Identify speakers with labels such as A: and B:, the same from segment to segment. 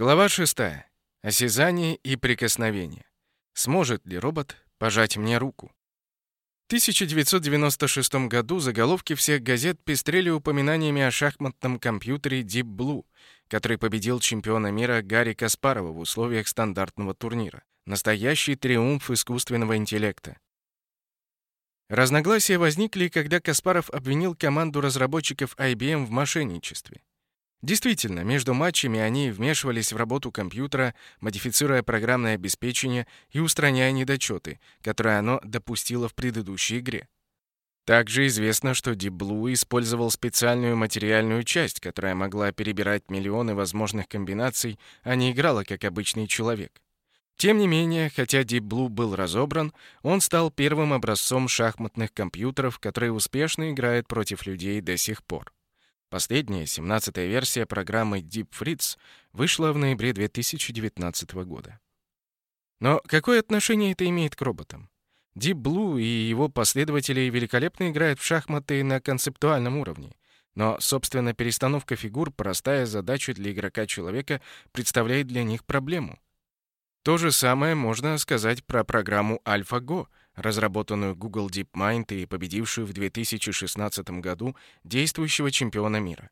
A: Глава 6. Осязание и прикосновение. Сможет ли робот пожать мне руку? В 1996 году заголовки всех газет пестрели упоминаниями о шахматном компьютере Deep Blue, который победил чемпиона мира Гарри Каспарова в условиях стандартного турнира. Настоящий триумф искусственного интеллекта. Разногласия возникли, когда Каспаров обвинил команду разработчиков IBM в мошенничестве. Действительно, между матчами они вмешивались в работу компьютера, модифицируя программное обеспечение и устраняя недочеты, которые оно допустило в предыдущей игре. Также известно, что Deep Blue использовал специальную материальную часть, которая могла перебирать миллионы возможных комбинаций, а не играла как обычный человек. Тем не менее, хотя Deep Blue был разобран, он стал первым образцом шахматных компьютеров, которые успешно играют против людей до сих пор. Последняя, 17-я версия программы Deep Fritz вышла в ноябре 2019 года. Но какое отношение это имеет к роботам? Deep Blue и его последователи великолепно играют в шахматы на концептуальном уровне. Но, собственно, перестановка фигур, простая задача для игрока-человека, представляет для них проблему. То же самое можно сказать про программу AlphaGo — разработанную Google DeepMind и победившую в 2016 году действующего чемпиона мира.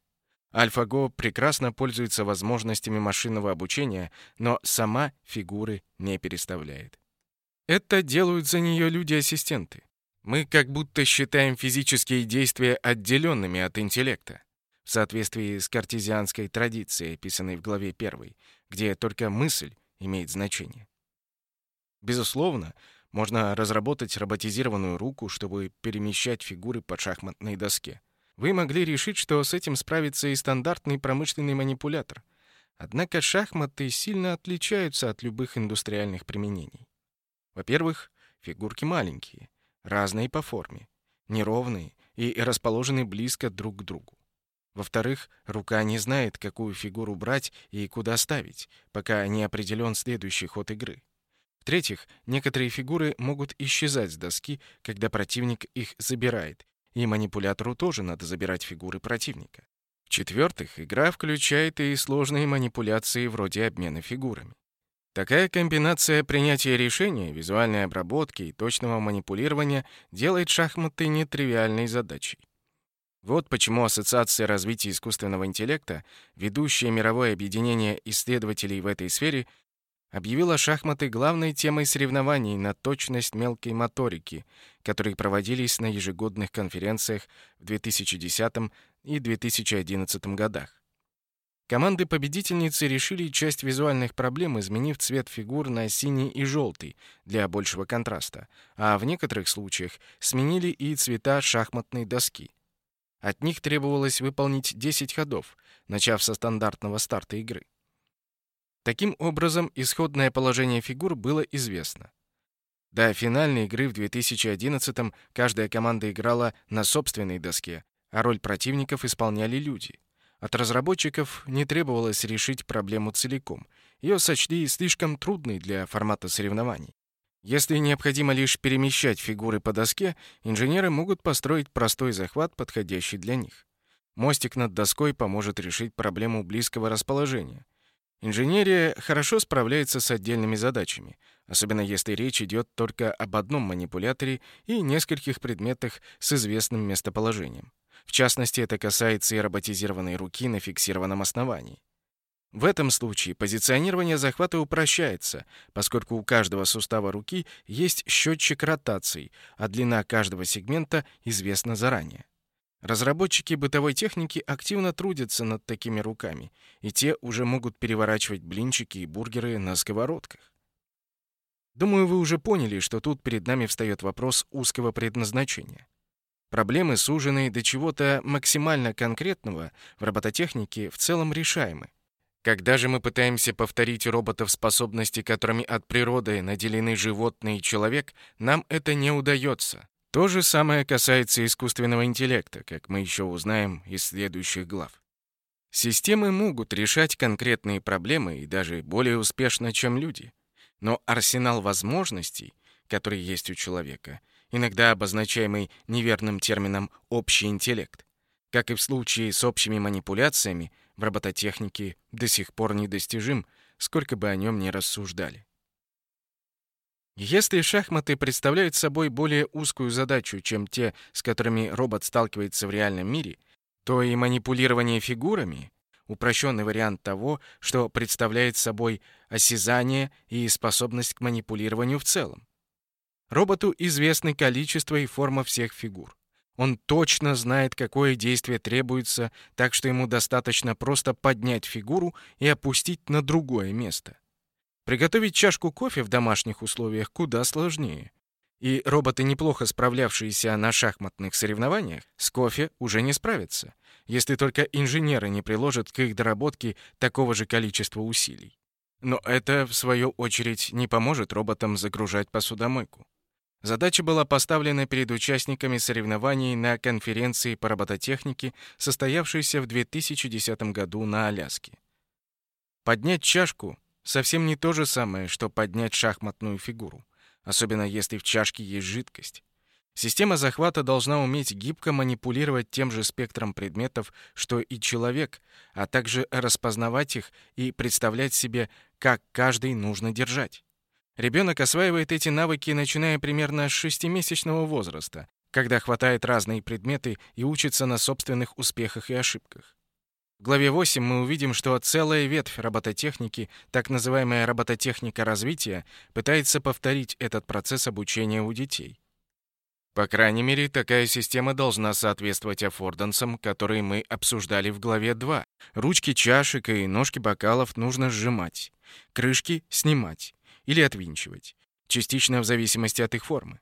A: AlphaGo прекрасно пользуется возможностями машинного обучения, но сама фигуры не переставляет. Это делают за нее люди-ассистенты. Мы как будто считаем физические действия отделенными от интеллекта, в соответствии с картезианской традицией, описанной в главе 1, где только мысль имеет значение. Безусловно, можно разработать роботизированную руку, чтобы перемещать фигуры по шахматной доске. Вы могли решить, что с этим справится и стандартный промышленный манипулятор. Однако шахматы сильно отличаются от любых индустриальных применений. Во-первых, фигурки маленькие, разные по форме, неровные и расположены близко друг к другу. Во-вторых, рука не знает, какую фигуру брать и куда ставить, пока не определен следующий ход игры. В-третьих, некоторые фигуры могут исчезать с доски, когда противник их забирает, и манипулятору тоже надо забирать фигуры противника. В-четвертых, игра включает и сложные манипуляции вроде обмена фигурами. Такая комбинация принятия решения, визуальной обработки и точного манипулирования делает шахматы нетривиальной задачей. Вот почему Ассоциация развития искусственного интеллекта, ведущее мировое объединение исследователей в этой сфере, объявила шахматы главной темой соревнований на точность мелкой моторики, которые проводились на ежегодных конференциях в 2010 и 2011 годах. Команды-победительницы решили часть визуальных проблем, изменив цвет фигур на синий и желтый для большего контраста, а в некоторых случаях сменили и цвета шахматной доски. От них требовалось выполнить 10 ходов, начав со стандартного старта игры. Таким образом, исходное положение фигур было известно. До финальной игры в 2011-м каждая команда играла на собственной доске, а роль противников исполняли люди. От разработчиков не требовалось решить проблему целиком. Ее сочли слишком трудной для формата соревнований. Если необходимо лишь перемещать фигуры по доске, инженеры могут построить простой захват, подходящий для них. Мостик над доской поможет решить проблему близкого расположения. Инженерия хорошо справляется с отдельными задачами, особенно если речь идет только об одном манипуляторе и нескольких предметах с известным местоположением. В частности, это касается и роботизированной руки на фиксированном основании. В этом случае позиционирование захвата упрощается, поскольку у каждого сустава руки есть счетчик ротаций, а длина каждого сегмента известна заранее. Разработчики бытовой техники активно трудятся над такими руками, и те уже могут переворачивать блинчики и бургеры на сковородках. Думаю, вы уже поняли, что тут перед нами встает вопрос узкого предназначения. Проблемы, суженные до чего-то максимально конкретного, в робототехнике в целом решаемы. Когда же мы пытаемся повторить роботов способности, которыми от природы наделены животные и человек, нам это не удается. То же самое касается искусственного интеллекта, как мы еще узнаем из следующих глав. Системы могут решать конкретные проблемы и даже более успешно, чем люди. Но арсенал возможностей, который есть у человека, иногда обозначаемый неверным термином «общий интеллект», как и в случае с общими манипуляциями, в робототехнике до сих пор недостижим, сколько бы о нем ни рассуждали. Если шахматы представляют собой более узкую задачу, чем те, с которыми робот сталкивается в реальном мире, то и манипулирование фигурами — упрощенный вариант того, что представляет собой осязание и способность к манипулированию в целом. Роботу известны количество и форма всех фигур. Он точно знает, какое действие требуется, так что ему достаточно просто поднять фигуру и опустить на другое место. Приготовить чашку кофе в домашних условиях куда сложнее. И роботы, неплохо справлявшиеся на шахматных соревнованиях, с кофе уже не справятся, если только инженеры не приложат к их доработке такого же количества усилий. Но это, в свою очередь, не поможет роботам загружать посудомойку. Задача была поставлена перед участниками соревнований на конференции по робототехнике, состоявшейся в 2010 году на Аляске. Поднять чашку совсем не то же самое, что поднять шахматную фигуру, особенно если в чашке есть жидкость. Система захвата должна уметь гибко манипулировать тем же спектром предметов, что и человек, а также распознавать их и представлять себе, как каждый нужно держать. Ребенок осваивает эти навыки, начиная примерно с шестимесячного возраста, когда хватает разные предметы и учится на собственных успехах и ошибках. В главе 8 мы увидим, что целая ветвь робототехники, так называемая робототехника развития, пытается повторить этот процесс обучения у детей. По крайней мере, такая система должна соответствовать аффордансам, которые мы обсуждали в главе 2. Ручки чашек и ножки бокалов нужно сжимать, крышки снимать, или отвинчивать, частично в зависимости от их формы.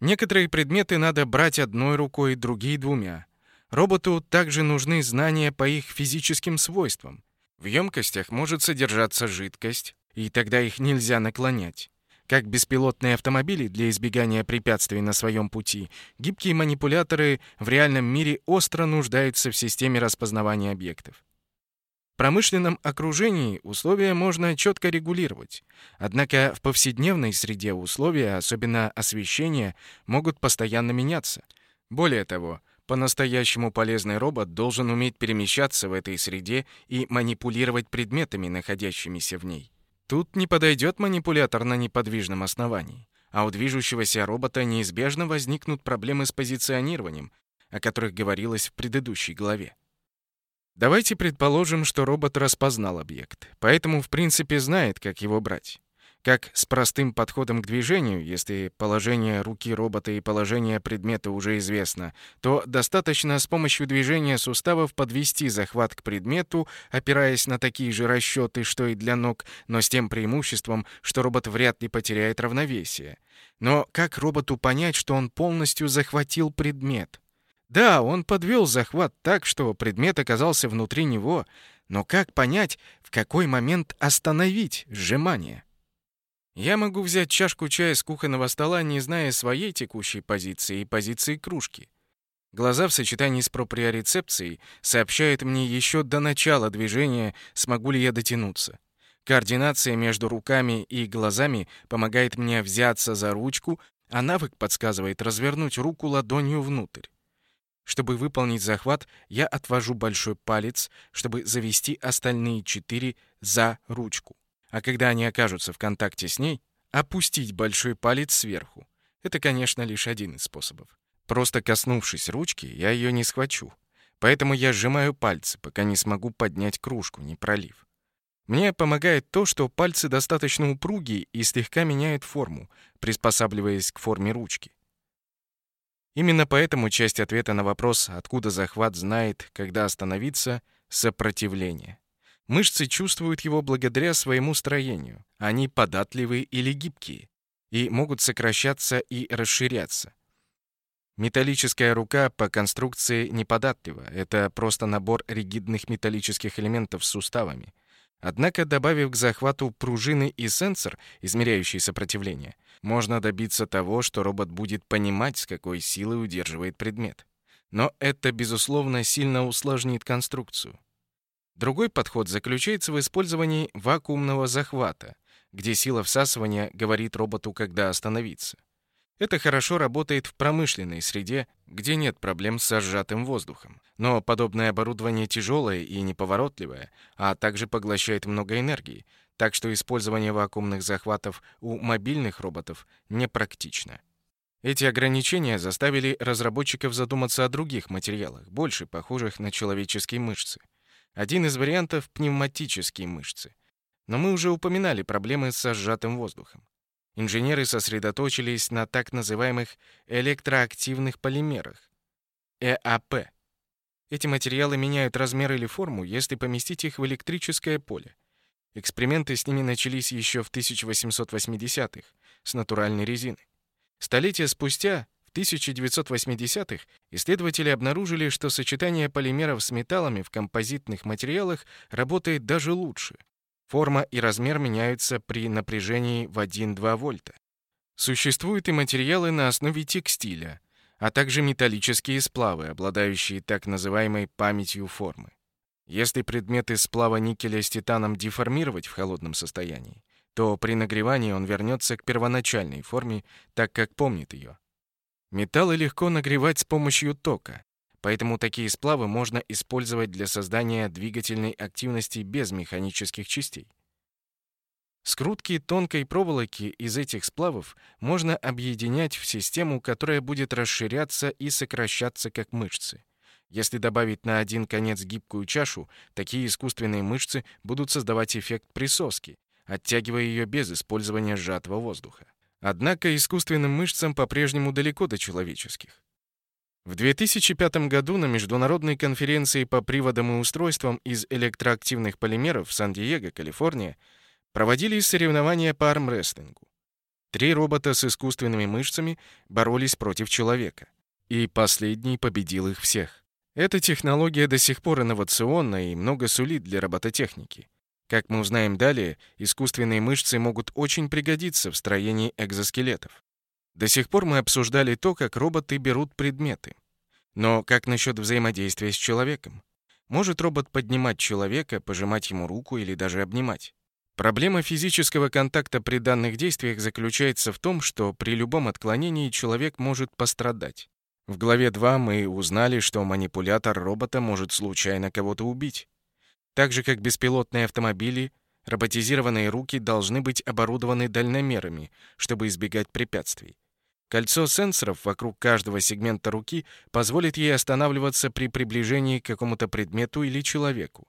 A: Некоторые предметы надо брать одной рукой, другие двумя. Роботу также нужны знания по их физическим свойствам. В емкостях может содержаться жидкость, и тогда их нельзя наклонять. Как беспилотные автомобили для избегания препятствий на своем пути, гибкие манипуляторы в реальном мире остро нуждаются в системе распознавания объектов промышленном окружении условия можно четко регулировать. Однако в повседневной среде условия, особенно освещение, могут постоянно меняться. Более того, по-настоящему полезный робот должен уметь перемещаться в этой среде и манипулировать предметами, находящимися в ней. Тут не подойдет манипулятор на неподвижном основании, а у движущегося робота неизбежно возникнут проблемы с позиционированием, о которых говорилось в предыдущей главе. Давайте предположим, что робот распознал объект, поэтому в принципе знает, как его брать. Как с простым подходом к движению, если положение руки робота и положение предмета уже известно, то достаточно с помощью движения суставов подвести захват к предмету, опираясь на такие же расчеты, что и для ног, но с тем преимуществом, что робот вряд ли потеряет равновесие. Но как роботу понять, что он полностью захватил предмет? Да, он подвел захват так, что предмет оказался внутри него, но как понять, в какой момент остановить сжимание? Я могу взять чашку чая с кухонного стола, не зная своей текущей позиции и позиции кружки. Глаза в сочетании с проприорецепцией сообщают мне еще до начала движения, смогу ли я дотянуться. Координация между руками и глазами помогает мне взяться за ручку, а навык подсказывает развернуть руку ладонью внутрь. Чтобы выполнить захват, я отвожу большой палец, чтобы завести остальные четыре за ручку. А когда они окажутся в контакте с ней, опустить большой палец сверху. Это, конечно, лишь один из способов. Просто коснувшись ручки, я ее не схвачу. Поэтому я сжимаю пальцы, пока не смогу поднять кружку, не пролив. Мне помогает то, что пальцы достаточно упругие и слегка меняют форму, приспосабливаясь к форме ручки. Именно поэтому часть ответа на вопрос, откуда захват знает, когда остановиться, сопротивление. Мышцы чувствуют его благодаря своему строению. Они податливые или гибкие и могут сокращаться и расширяться. Металлическая рука по конструкции неподатлива. Это просто набор ригидных металлических элементов с суставами. Однако, добавив к захвату пружины и сенсор, измеряющий сопротивление, можно добиться того, что робот будет понимать, с какой силой удерживает предмет. Но это, безусловно, сильно усложнит конструкцию. Другой подход заключается в использовании вакуумного захвата, где сила всасывания говорит роботу, когда остановиться. Это хорошо работает в промышленной среде, где нет проблем с сжатым воздухом. Но подобное оборудование тяжелое и неповоротливое, а также поглощает много энергии, так что использование вакуумных захватов у мобильных роботов непрактично. Эти ограничения заставили разработчиков задуматься о других материалах, больше похожих на человеческие мышцы. Один из вариантов — пневматические мышцы. Но мы уже упоминали проблемы со сжатым воздухом. Инженеры сосредоточились на так называемых электроактивных полимерах — ЭАП. Эти материалы меняют размер или форму, если поместить их в электрическое поле. Эксперименты с ними начались еще в 1880-х с натуральной резины. Столетия спустя, в 1980-х, исследователи обнаружили, что сочетание полимеров с металлами в композитных материалах работает даже лучше. Форма и размер меняются при напряжении в 1-2 вольта. Существуют и материалы на основе текстиля, а также металлические сплавы, обладающие так называемой памятью формы. Если предмет из сплава никеля с титаном деформировать в холодном состоянии, то при нагревании он вернется к первоначальной форме, так как помнит ее. Металлы легко нагревать с помощью тока, поэтому такие сплавы можно использовать для создания двигательной активности без механических частей. Скрутки тонкой проволоки из этих сплавов можно объединять в систему, которая будет расширяться и сокращаться как мышцы. Если добавить на один конец гибкую чашу, такие искусственные мышцы будут создавать эффект присоски, оттягивая ее без использования сжатого воздуха. Однако искусственным мышцам по-прежнему далеко до человеческих. В 2005 году на международной конференции по приводам и устройствам из электроактивных полимеров в Сан-Диего, Калифорния, проводились соревнования по армрестлингу. Три робота с искусственными мышцами боролись против человека, и последний победил их всех. Эта технология до сих пор инновационна и много сулит для робототехники. Как мы узнаем далее, искусственные мышцы могут очень пригодиться в строении экзоскелетов. До сих пор мы обсуждали то, как роботы берут предметы. Но как насчет взаимодействия с человеком? Может робот поднимать человека, пожимать ему руку или даже обнимать? Проблема физического контакта при данных действиях заключается в том, что при любом отклонении человек может пострадать. В главе 2 мы узнали, что манипулятор робота может случайно кого-то убить. Так же, как беспилотные автомобили, роботизированные руки должны быть оборудованы дальномерами, чтобы избегать препятствий. Кольцо сенсоров вокруг каждого сегмента руки позволит ей останавливаться при приближении к какому-то предмету или человеку.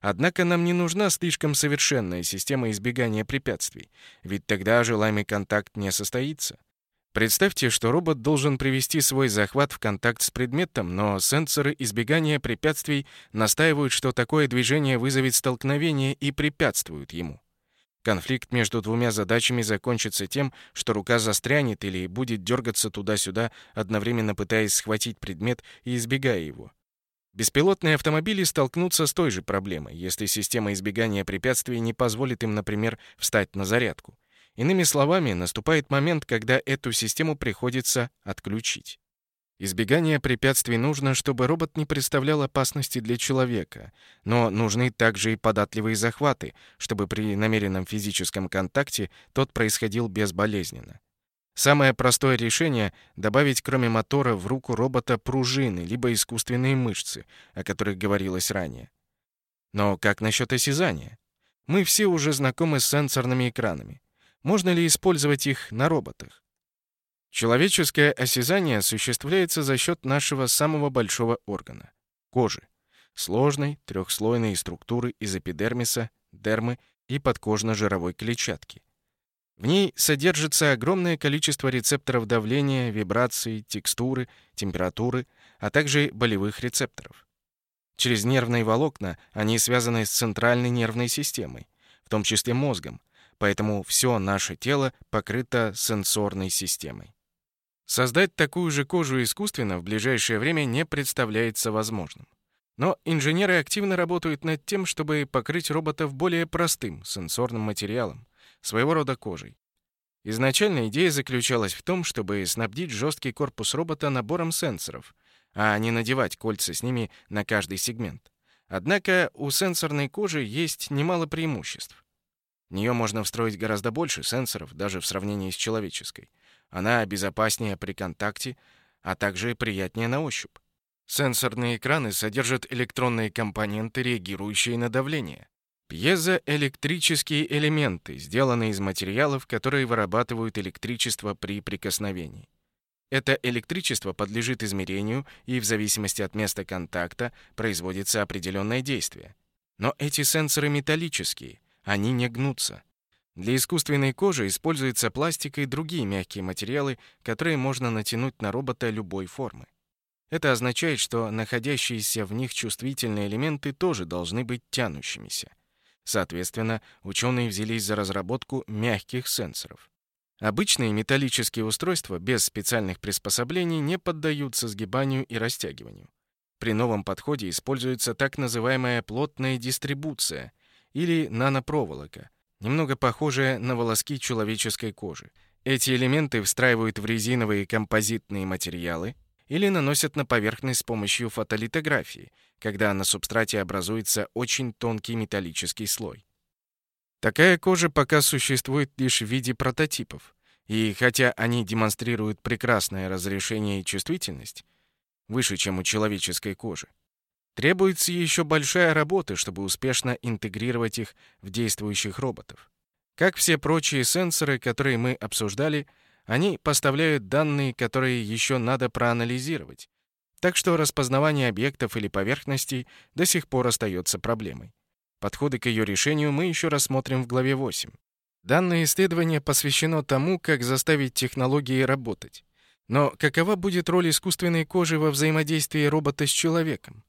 A: Однако нам не нужна слишком совершенная система избегания препятствий, ведь тогда желаемый контакт не состоится. Представьте, что робот должен привести свой захват в контакт с предметом, но сенсоры избегания препятствий настаивают, что такое движение вызовет столкновение и препятствуют ему. Конфликт между двумя задачами закончится тем, что рука застрянет или будет дергаться туда-сюда, одновременно пытаясь схватить предмет и избегая его. Беспилотные автомобили столкнутся с той же проблемой, если система избегания препятствий не позволит им, например, встать на зарядку. Иными словами, наступает момент, когда эту систему приходится отключить. Избегание препятствий нужно, чтобы робот не представлял опасности для человека, но нужны также и податливые захваты, чтобы при намеренном физическом контакте тот происходил безболезненно. Самое простое решение — добавить кроме мотора в руку робота пружины, либо искусственные мышцы, о которых говорилось ранее. Но как насчет осязания? Мы все уже знакомы с сенсорными экранами. Можно ли использовать их на роботах? Человеческое осязание осуществляется за счет нашего самого большого органа — кожи, сложной трехслойной структуры из эпидермиса, дермы и подкожно-жировой клетчатки. В ней содержится огромное количество рецепторов давления, вибраций, текстуры, температуры, а также болевых рецепторов. Через нервные волокна они связаны с центральной нервной системой, в том числе мозгом, поэтому все наше тело покрыто сенсорной системой. Создать такую же кожу искусственно в ближайшее время не представляется возможным. Но инженеры активно работают над тем, чтобы покрыть роботов более простым сенсорным материалом, своего рода кожей. Изначально идея заключалась в том, чтобы снабдить жесткий корпус робота набором сенсоров, а не надевать кольца с ними на каждый сегмент. Однако у сенсорной кожи есть немало преимуществ. В нее можно встроить гораздо больше сенсоров, даже в сравнении с человеческой. Она безопаснее при контакте, а также приятнее на ощупь. Сенсорные экраны содержат электронные компоненты, реагирующие на давление. Пьезоэлектрические элементы, сделанные из материалов, которые вырабатывают электричество при прикосновении. Это электричество подлежит измерению, и в зависимости от места контакта производится определенное действие. Но эти сенсоры металлические, они не гнутся. Для искусственной кожи используется пластик и другие мягкие материалы, которые можно натянуть на робота любой формы. Это означает, что находящиеся в них чувствительные элементы тоже должны быть тянущимися. Соответственно, ученые взялись за разработку мягких сенсоров. Обычные металлические устройства без специальных приспособлений не поддаются сгибанию и растягиванию. При новом подходе используется так называемая плотная дистрибуция или нанопроволока, немного похожая на волоски человеческой кожи. Эти элементы встраивают в резиновые композитные материалы, или наносят на поверхность с помощью фотолитографии, когда на субстрате образуется очень тонкий металлический слой. Такая кожа пока существует лишь в виде прототипов, и хотя они демонстрируют прекрасное разрешение и чувствительность, выше, чем у человеческой кожи, требуется еще большая работа, чтобы успешно интегрировать их в действующих роботов. Как все прочие сенсоры, которые мы обсуждали, они поставляют данные, которые еще надо проанализировать. Так что распознавание объектов или поверхностей до сих пор остается проблемой. Подходы к ее решению мы еще рассмотрим в главе 8. Данное исследование посвящено тому, как заставить технологии работать. Но какова будет роль искусственной кожи во взаимодействии робота с человеком?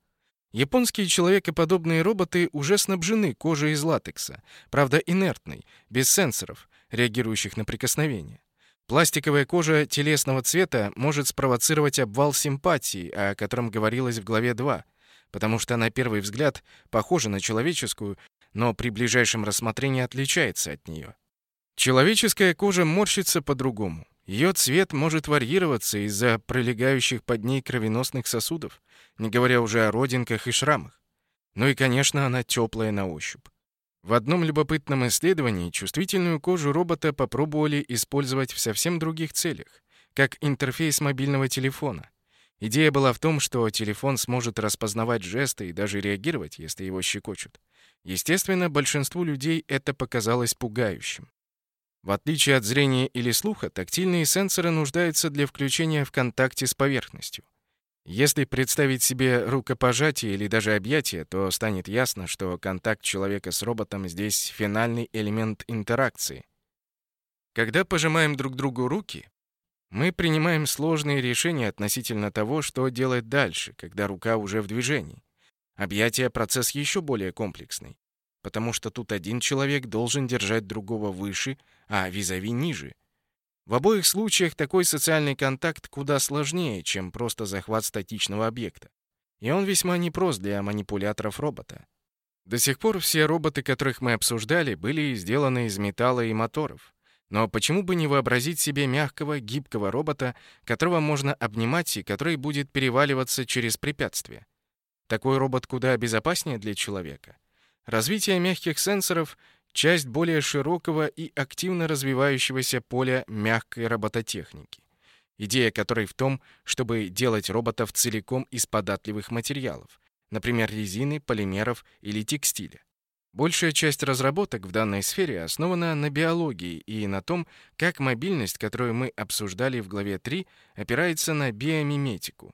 A: Японские человекоподобные роботы уже снабжены кожей из латекса, правда инертной, без сенсоров, реагирующих на прикосновение. Пластиковая кожа телесного цвета может спровоцировать обвал симпатии, о котором говорилось в главе 2, потому что на первый взгляд похожа на человеческую, но при ближайшем рассмотрении отличается от нее. Человеческая кожа морщится по-другому. Ее цвет может варьироваться из-за пролегающих под ней кровеносных сосудов, не говоря уже о родинках и шрамах. Ну и, конечно, она теплая на ощупь. В одном любопытном исследовании чувствительную кожу робота попробовали использовать в совсем других целях, как интерфейс мобильного телефона. Идея была в том, что телефон сможет распознавать жесты и даже реагировать, если его щекочут. Естественно, большинству людей это показалось пугающим. В отличие от зрения или слуха, тактильные сенсоры нуждаются для включения в контакте с поверхностью. Если представить себе рукопожатие или даже объятие, то станет ясно, что контакт человека с роботом здесь финальный элемент интеракции. Когда пожимаем друг другу руки, мы принимаем сложные решения относительно того, что делать дальше, когда рука уже в движении. Объятие — процесс еще более комплексный, потому что тут один человек должен держать другого выше, а визави ниже, в обоих случаях такой социальный контакт куда сложнее, чем просто захват статичного объекта. И он весьма непрост для манипуляторов робота. До сих пор все роботы, которых мы обсуждали, были сделаны из металла и моторов. Но почему бы не вообразить себе мягкого, гибкого робота, которого можно обнимать и который будет переваливаться через препятствия? Такой робот куда безопаснее для человека. Развитие мягких сенсоров часть более широкого и активно развивающегося поля мягкой робототехники, идея которой в том, чтобы делать роботов целиком из податливых материалов, например, резины, полимеров или текстиля. Большая часть разработок в данной сфере основана на биологии и на том, как мобильность, которую мы обсуждали в главе 3, опирается на биомиметику.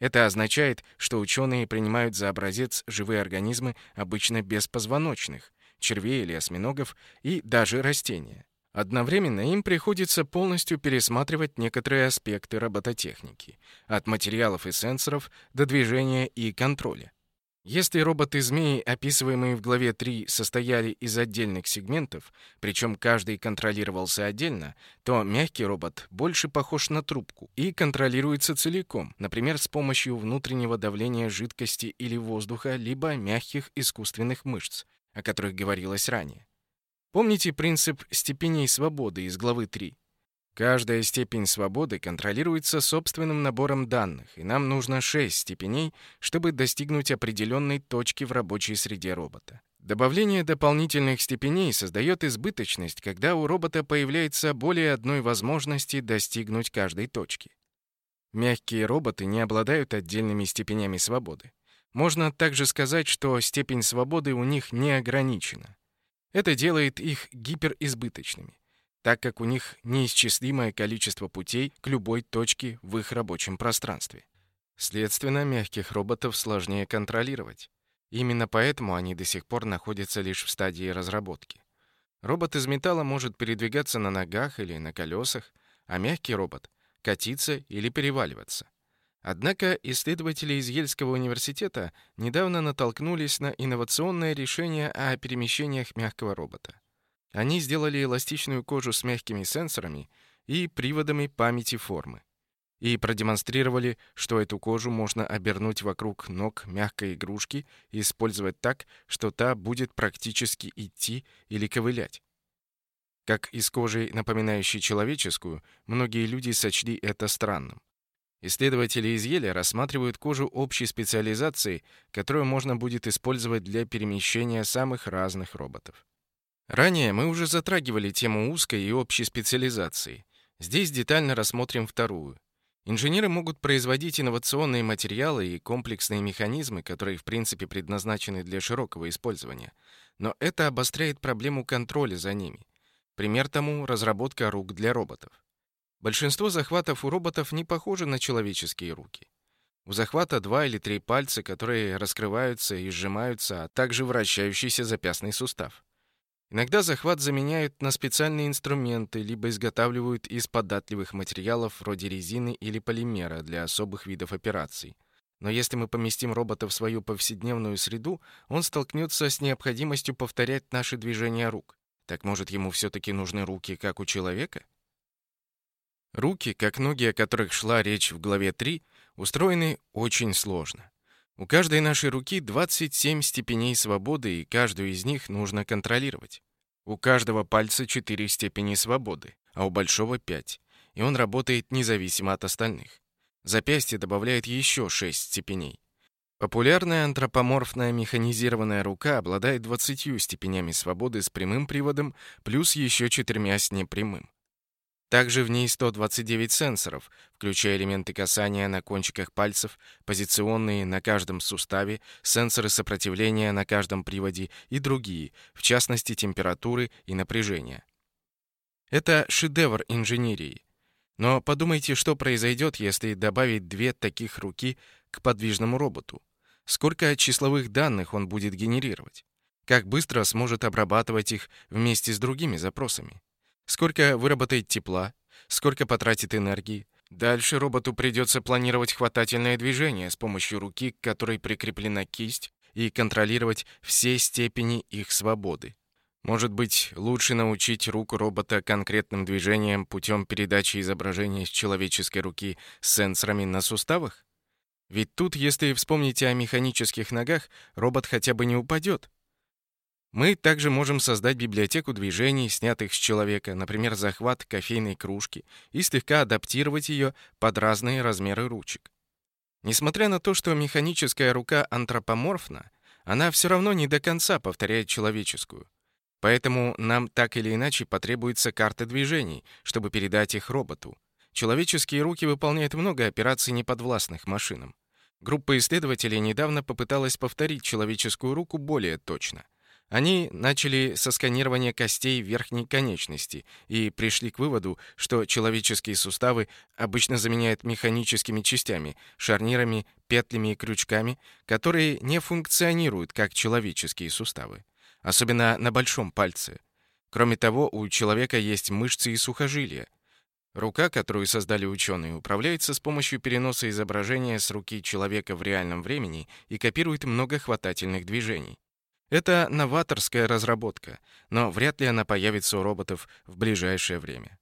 A: Это означает, что ученые принимают за образец живые организмы обычно беспозвоночных, червей или осьминогов и даже растения. Одновременно им приходится полностью пересматривать некоторые аспекты робототехники, от материалов и сенсоров до движения и контроля. Если роботы-змеи, описываемые в главе 3, состояли из отдельных сегментов, причем каждый контролировался отдельно, то мягкий робот больше похож на трубку и контролируется целиком, например, с помощью внутреннего давления жидкости или воздуха, либо мягких искусственных мышц, о которых говорилось ранее. Помните принцип степеней свободы из главы 3? Каждая степень свободы контролируется собственным набором данных, и нам нужно 6 степеней, чтобы достигнуть определенной точки в рабочей среде робота. Добавление дополнительных степеней создает избыточность, когда у робота появляется более одной возможности достигнуть каждой точки. Мягкие роботы не обладают отдельными степенями свободы. Можно также сказать, что степень свободы у них не ограничена. Это делает их гиперизбыточными, так как у них неисчислимое количество путей к любой точке в их рабочем пространстве. Следственно, мягких роботов сложнее контролировать. Именно поэтому они до сих пор находятся лишь в стадии разработки. Робот из металла может передвигаться на ногах или на колесах, а мягкий робот — катиться или переваливаться. Однако исследователи из Ельского университета недавно натолкнулись на инновационное решение о перемещениях мягкого робота. Они сделали эластичную кожу с мягкими сенсорами и приводами памяти формы и продемонстрировали, что эту кожу можно обернуть вокруг ног мягкой игрушки и использовать так, что та будет практически идти или ковылять. Как из кожи, напоминающей человеческую, многие люди сочли это странным. Исследователи из Еля рассматривают кожу общей специализации, которую можно будет использовать для перемещения самых разных роботов. Ранее мы уже затрагивали тему узкой и общей специализации. Здесь детально рассмотрим вторую. Инженеры могут производить инновационные материалы и комплексные механизмы, которые в принципе предназначены для широкого использования. Но это обостряет проблему контроля за ними. Пример тому — разработка рук для роботов. Большинство захватов у роботов не похожи на человеческие руки. У захвата два или три пальца, которые раскрываются и сжимаются, а также вращающийся запястный сустав. Иногда захват заменяют на специальные инструменты, либо изготавливают из податливых материалов вроде резины или полимера для особых видов операций. Но если мы поместим робота в свою повседневную среду, он столкнется с необходимостью повторять наши движения рук. Так может, ему все-таки нужны руки, как у человека? Руки, как ноги, о которых шла речь в главе 3, устроены очень сложно. У каждой нашей руки 27 степеней свободы, и каждую из них нужно контролировать. У каждого пальца 4 степени свободы, а у большого 5, и он работает независимо от остальных. Запястье добавляет еще 6 степеней. Популярная антропоморфная механизированная рука обладает 20 степенями свободы с прямым приводом, плюс еще четырьмя с непрямым. Также в ней 129 сенсоров, включая элементы касания на кончиках пальцев, позиционные на каждом суставе, сенсоры сопротивления на каждом приводе и другие, в частности температуры и напряжения. Это шедевр инженерии. Но подумайте, что произойдет, если добавить две таких руки к подвижному роботу. Сколько числовых данных он будет генерировать? Как быстро сможет обрабатывать их вместе с другими запросами? Сколько выработает тепла, сколько потратит энергии. Дальше роботу придется планировать хватательное движение с помощью руки, к которой прикреплена кисть, и контролировать все степени их свободы. Может быть, лучше научить руку робота конкретным движениям путем передачи изображения с человеческой руки с сенсорами на суставах? Ведь тут, если вспомните о механических ногах, робот хотя бы не упадет. Мы также можем создать библиотеку движений, снятых с человека, например, захват кофейной кружки, и слегка адаптировать ее под разные размеры ручек. Несмотря на то, что механическая рука антропоморфна, она все равно не до конца повторяет человеческую. Поэтому нам так или иначе потребуется карта движений, чтобы передать их роботу. Человеческие руки выполняют много операций, неподвластных машинам. Группа исследователей недавно попыталась повторить человеческую руку более точно — они начали со сканирования костей верхней конечности и пришли к выводу, что человеческие суставы обычно заменяют механическими частями, шарнирами, петлями и крючками, которые не функционируют как человеческие суставы, особенно на большом пальце. Кроме того, у человека есть мышцы и сухожилия. Рука, которую создали ученые, управляется с помощью переноса изображения с руки человека в реальном времени и копирует много хватательных движений. Это новаторская разработка, но вряд ли она появится у роботов в ближайшее время.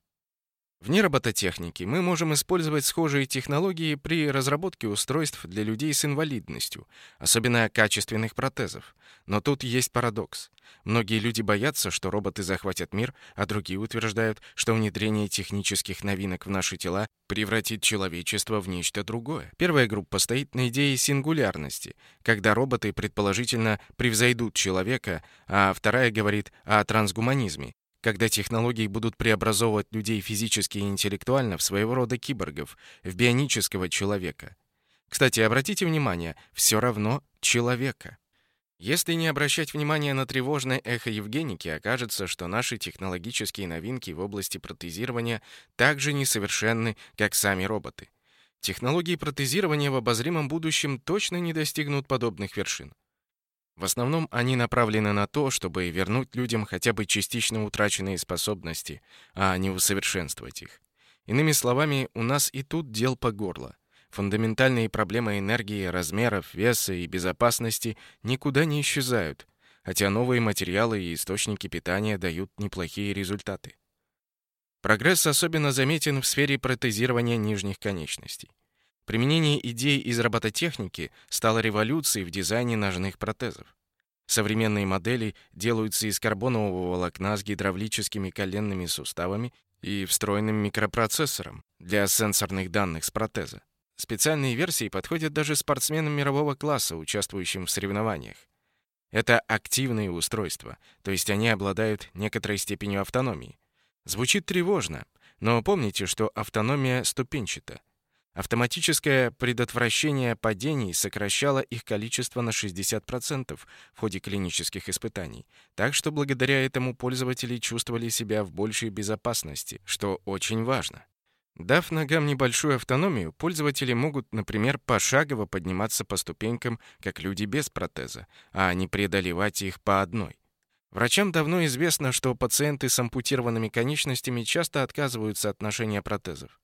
A: Вне робототехники мы можем использовать схожие технологии при разработке устройств для людей с инвалидностью, особенно качественных протезов. Но тут есть парадокс. Многие люди боятся, что роботы захватят мир, а другие утверждают, что внедрение технических новинок в наши тела превратит человечество в нечто другое. Первая группа стоит на идее сингулярности, когда роботы предположительно превзойдут человека, а вторая говорит о трансгуманизме, когда технологии будут преобразовывать людей физически и интеллектуально в своего рода киборгов, в бионического человека. Кстати, обратите внимание, все равно человека. Если не обращать внимания на тревожное эхо Евгеники, окажется, что наши технологические новинки в области протезирования так же несовершенны, как сами роботы. Технологии протезирования в обозримом будущем точно не достигнут подобных вершин. В основном они направлены на то, чтобы вернуть людям хотя бы частично утраченные способности, а не усовершенствовать их. Иными словами, у нас и тут дел по горло. Фундаментальные проблемы энергии, размеров, веса и безопасности никуда не исчезают, хотя новые материалы и источники питания дают неплохие результаты. Прогресс особенно заметен в сфере протезирования нижних конечностей. Применение идей из робототехники стало революцией в дизайне ножных протезов. Современные модели делаются из карбонового волокна с гидравлическими коленными суставами и встроенным микропроцессором для сенсорных данных с протеза. Специальные версии подходят даже спортсменам мирового класса, участвующим в соревнованиях. Это активные устройства, то есть они обладают некоторой степенью автономии. Звучит тревожно, но помните, что автономия ступенчата. Автоматическое предотвращение падений сокращало их количество на 60% в ходе клинических испытаний, так что благодаря этому пользователи чувствовали себя в большей безопасности, что очень важно. Дав ногам небольшую автономию, пользователи могут, например, пошагово подниматься по ступенькам, как люди без протеза, а не преодолевать их по одной. Врачам давно известно, что пациенты с ампутированными конечностями часто отказываются от ношения протезов.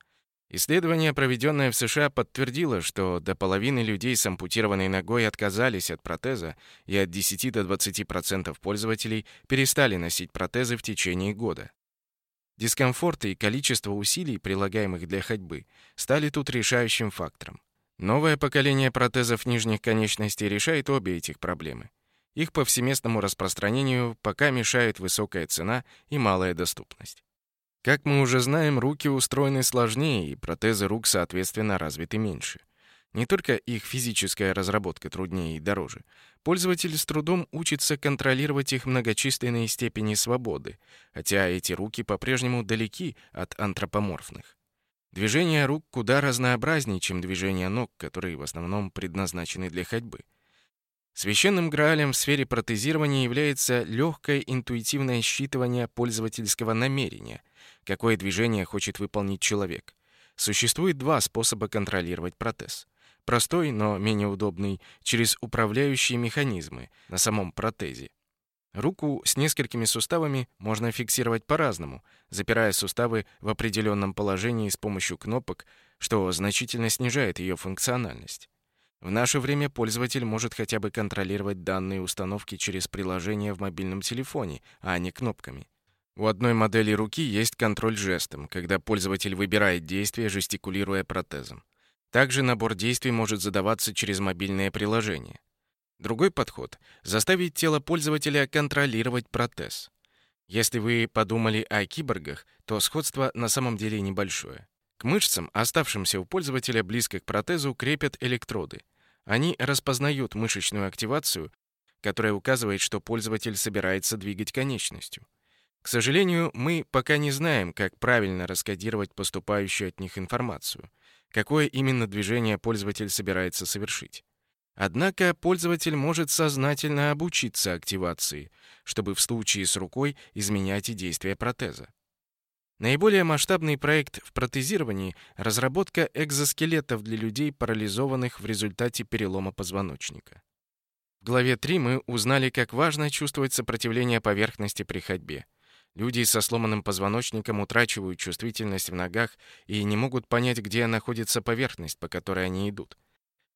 A: Исследование, проведенное в США, подтвердило, что до половины людей с ампутированной ногой отказались от протеза, и от 10 до 20% пользователей перестали носить протезы в течение года. Дискомфорт и количество усилий, прилагаемых для ходьбы, стали тут решающим фактором. Новое поколение протезов нижних конечностей решает обе этих проблемы. Их повсеместному распространению пока мешает высокая цена и малая доступность. Как мы уже знаем, руки устроены сложнее, и протезы рук, соответственно, развиты меньше. Не только их физическая разработка труднее и дороже. Пользователь с трудом учится контролировать их многочисленные степени свободы, хотя эти руки по-прежнему далеки от антропоморфных. Движения рук куда разнообразнее, чем движения ног, которые в основном предназначены для ходьбы. Священным граалем в сфере протезирования является легкое интуитивное считывание пользовательского намерения, какое движение хочет выполнить человек. Существует два способа контролировать протез. Простой, но менее удобный, через управляющие механизмы на самом протезе. Руку с несколькими суставами можно фиксировать по-разному, запирая суставы в определенном положении с помощью кнопок, что значительно снижает ее функциональность. В наше время пользователь может хотя бы контролировать данные установки через приложение в мобильном телефоне, а не кнопками. У одной модели руки есть контроль жестом, когда пользователь выбирает действие, жестикулируя протезом. Также набор действий может задаваться через мобильное приложение. Другой подход — заставить тело пользователя контролировать протез. Если вы подумали о киборгах, то сходство на самом деле небольшое. К мышцам, оставшимся у пользователя близко к протезу, крепят электроды. Они распознают мышечную активацию, которая указывает, что пользователь собирается двигать конечностью. К сожалению, мы пока не знаем, как правильно раскодировать поступающую от них информацию, какое именно движение пользователь собирается совершить. Однако пользователь может сознательно обучиться активации, чтобы в случае с рукой изменять и действие протеза. Наиболее масштабный проект в протезировании — разработка экзоскелетов для людей, парализованных в результате перелома позвоночника. В главе 3 мы узнали, как важно чувствовать сопротивление поверхности при ходьбе. Люди со сломанным позвоночником утрачивают чувствительность в ногах и не могут понять, где находится поверхность, по которой они идут.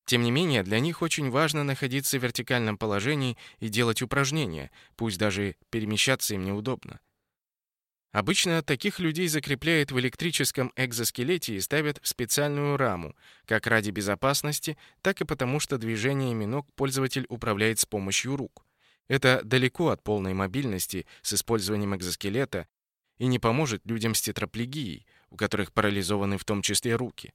A: Тем не менее, для них очень важно находиться в вертикальном положении и делать упражнения, пусть даже перемещаться им неудобно. Обычно таких людей закрепляют в электрическом экзоскелете и ставят в специальную раму, как ради безопасности, так и потому, что движениями ног пользователь управляет с помощью рук. Это далеко от полной мобильности с использованием экзоскелета и не поможет людям с тетраплегией, у которых парализованы в том числе руки.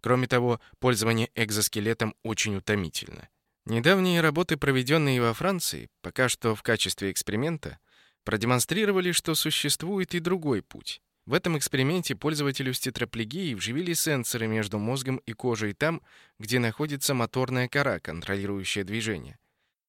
A: Кроме того, пользование экзоскелетом очень утомительно. Недавние работы, проведенные во Франции, пока что в качестве эксперимента, продемонстрировали, что существует и другой путь. В этом эксперименте пользователю с тетраплегией вживили сенсоры между мозгом и кожей там, где находится моторная кора, контролирующая движение.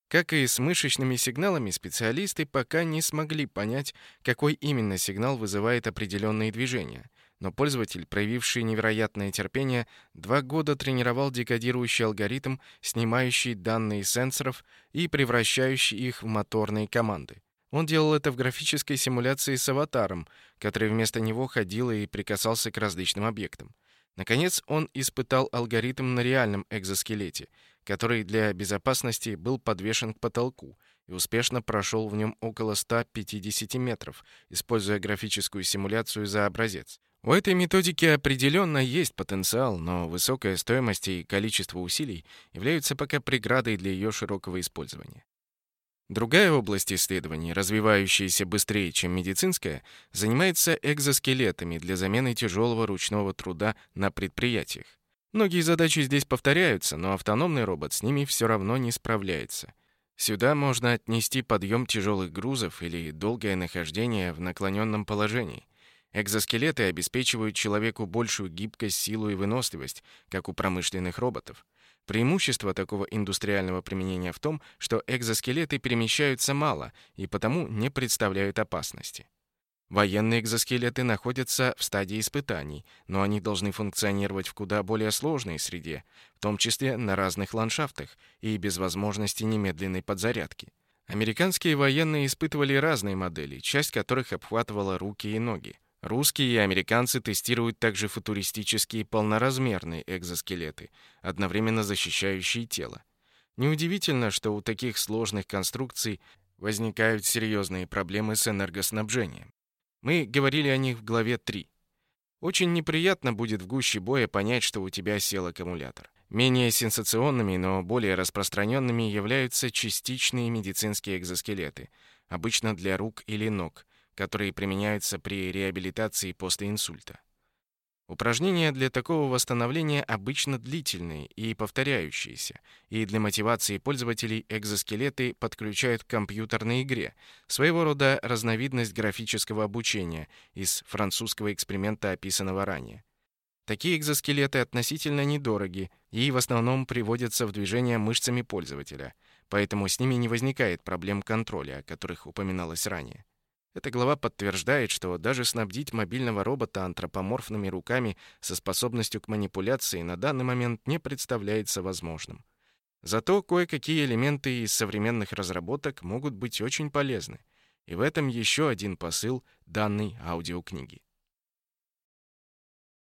A: Как и с мышечными сигналами, специалисты пока не смогли понять, какой именно сигнал вызывает определенные движения. Но пользователь, проявивший невероятное терпение, два года тренировал декодирующий алгоритм, снимающий данные сенсоров и превращающий их в моторные команды. Он делал это в графической симуляции с аватаром, который вместо него ходил и прикасался к различным объектам. Наконец, он испытал алгоритм на реальном экзоскелете, который для безопасности был подвешен к потолку и успешно прошел в нем около 150 метров, используя графическую симуляцию за образец. У этой методики определенно есть потенциал, но высокая стоимость и количество усилий являются пока преградой для ее широкого использования. Другая область исследований, развивающаяся быстрее, чем медицинская, занимается экзоскелетами для замены тяжелого ручного труда на предприятиях. Многие задачи здесь повторяются, но автономный робот с ними все равно не справляется. Сюда можно отнести подъем тяжелых грузов или долгое нахождение в наклоненном положении. Экзоскелеты обеспечивают человеку большую гибкость, силу и выносливость, как у промышленных роботов. Преимущество такого индустриального применения в том, что экзоскелеты перемещаются мало и потому не представляют опасности. Военные экзоскелеты находятся в стадии испытаний, но они должны функционировать в куда более сложной среде, в том числе на разных ландшафтах и без возможности немедленной подзарядки. Американские военные испытывали разные модели, часть которых обхватывала руки и ноги. Русские и американцы тестируют также футуристические полноразмерные экзоскелеты, одновременно защищающие тело. Неудивительно, что у таких сложных конструкций возникают серьезные проблемы с энергоснабжением. Мы говорили о них в главе 3. Очень неприятно будет в гуще боя понять, что у тебя сел аккумулятор. Менее сенсационными, но более распространенными являются частичные медицинские экзоскелеты, обычно для рук или ног, которые применяются при реабилитации после инсульта. Упражнения для такого восстановления обычно длительные и повторяющиеся, и для мотивации пользователей экзоскелеты подключают к компьютерной игре, своего рода разновидность графического обучения из французского эксперимента, описанного ранее. Такие экзоскелеты относительно недороги и в основном приводятся в движение мышцами пользователя, поэтому с ними не возникает проблем контроля, о которых упоминалось ранее. Эта глава подтверждает, что даже снабдить мобильного робота антропоморфными руками со способностью к манипуляции на данный момент не представляется возможным. Зато кое-какие элементы из современных разработок могут быть очень полезны. И в этом еще один посыл данной аудиокниги.